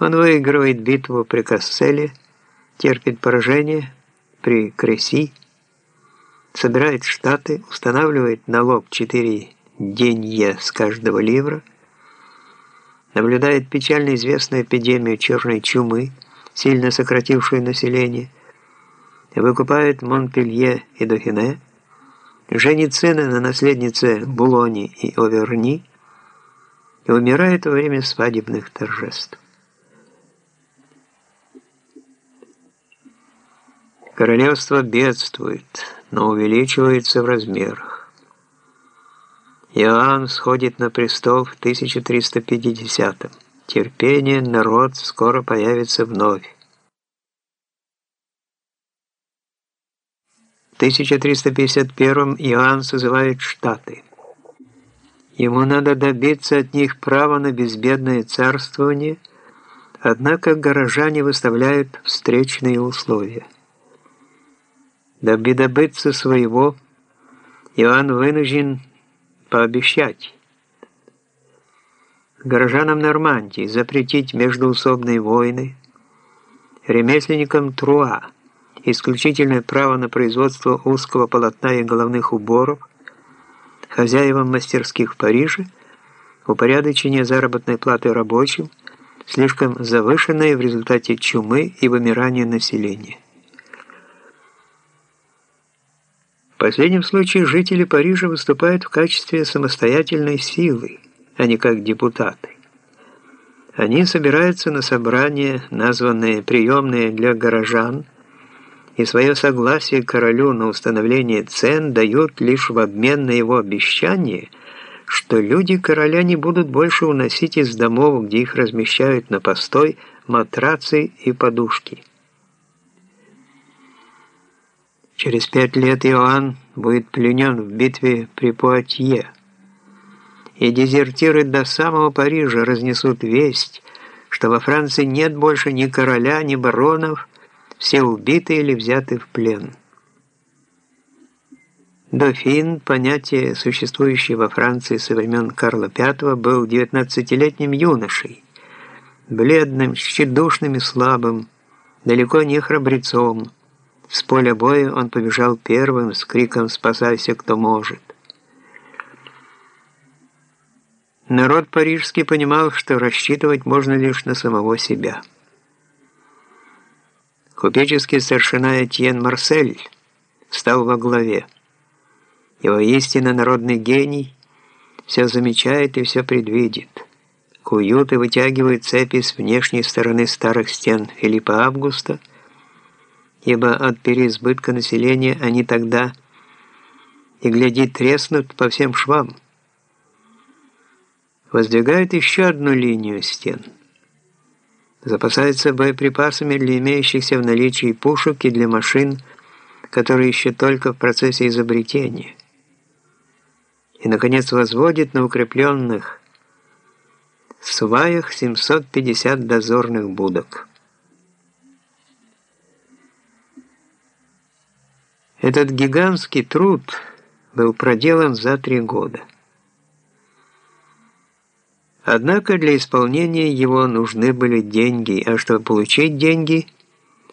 Он выигрывает битву при Касселе, терпит поражение при Креси, собирает штаты, устанавливает налог 4 денье с каждого ливра, наблюдает печально известную эпидемию черной чумы, сильно сократившую население, выкупает Монпелье и Дохине, женит сына на наследнице Булони и Оверни и умирает во время свадебных торжеств. Королевство бедствует, но увеличивается в размерах. Иоанн сходит на престол в 1350-м. Терпение, народ скоро появится вновь. В 1351 Иоанн созывает Штаты. Ему надо добиться от них права на безбедное царствование, однако горожане выставляют встречные условия. Дабы добыться своего, Иоанн вынужден пообещать горожанам Нормандии запретить междуусобные войны, ремесленникам Труа исключительное право на производство узкого полотна и головных уборов, хозяевам мастерских в Париже, упорядочение заработной платы рабочим, слишком завышенное в результате чумы и вымирания населения. В последнем случае жители Парижа выступают в качестве самостоятельной силы, а не как депутаты. Они собираются на собрания, названные приемные для горожан, и свое согласие королю на установление цен дают лишь в обмен на его обещание, что люди короля не будут больше уносить из домов, где их размещают на постой, матрацы и подушки. Через пять лет Иоанн будет пленен в битве при Пуатье. И дезертиры до самого Парижа разнесут весть, что во Франции нет больше ни короля, ни баронов, все убиты или взяты в плен. Дофин, понятие, существующее во Франции со времен Карла V, был 19-летним юношей, бледным, тщедушным и слабым, далеко не храбрецом, с поля боя он побежал первым с криком «Спасайся, кто может!». Народ парижский понимал, что рассчитывать можно лишь на самого себя. Купеческий старшина Этьен Марсель стал во главе. Его истинно народный гений все замечает и все предвидит. Куют и вытягивает цепи с внешней стороны старых стен Филиппа Августа – ибо от переизбытка населения они тогда и гляди треснут по всем швам. Воздвигают еще одну линию стен. Запасаются боеприпасами для имеющихся в наличии пушек и для машин, которые еще только в процессе изобретения. И, наконец, возводит на укрепленных сваях 750 дозорных будок. Этот гигантский труд был проделан за три года. Однако для исполнения его нужны были деньги, а чтобы получить деньги,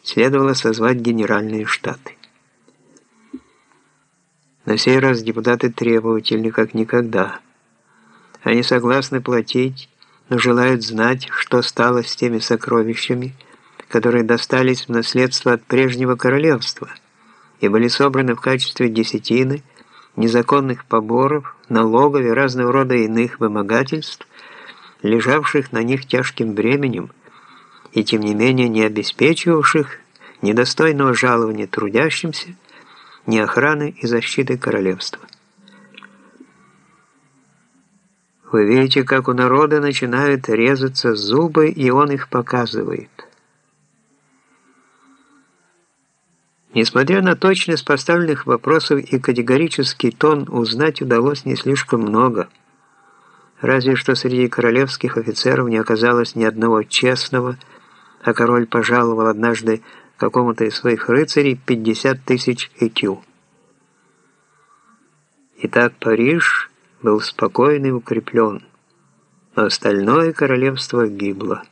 следовало созвать генеральные штаты. На сей раз депутаты требовательны как никогда. Они согласны платить, но желают знать, что стало с теми сокровищами, которые достались в наследство от прежнего королевства – и были собраны в качестве десятины, незаконных поборов, налогов и разного рода иных вымогательств, лежавших на них тяжким бременем и тем не менее не обеспечивавших ни достойного жалования трудящимся, ни охраны и защиты королевства. Вы видите, как у народа начинают резаться зубы, и он их показывает – Несмотря на точность поставленных вопросов и категорический тон, узнать удалось не слишком много. Разве что среди королевских офицеров не оказалось ни одного честного, а король пожаловал однажды какому-то из своих рыцарей 50 тысяч ЭКЮ. Итак, Париж был спокойный и укреплен, но остальное королевство гибло.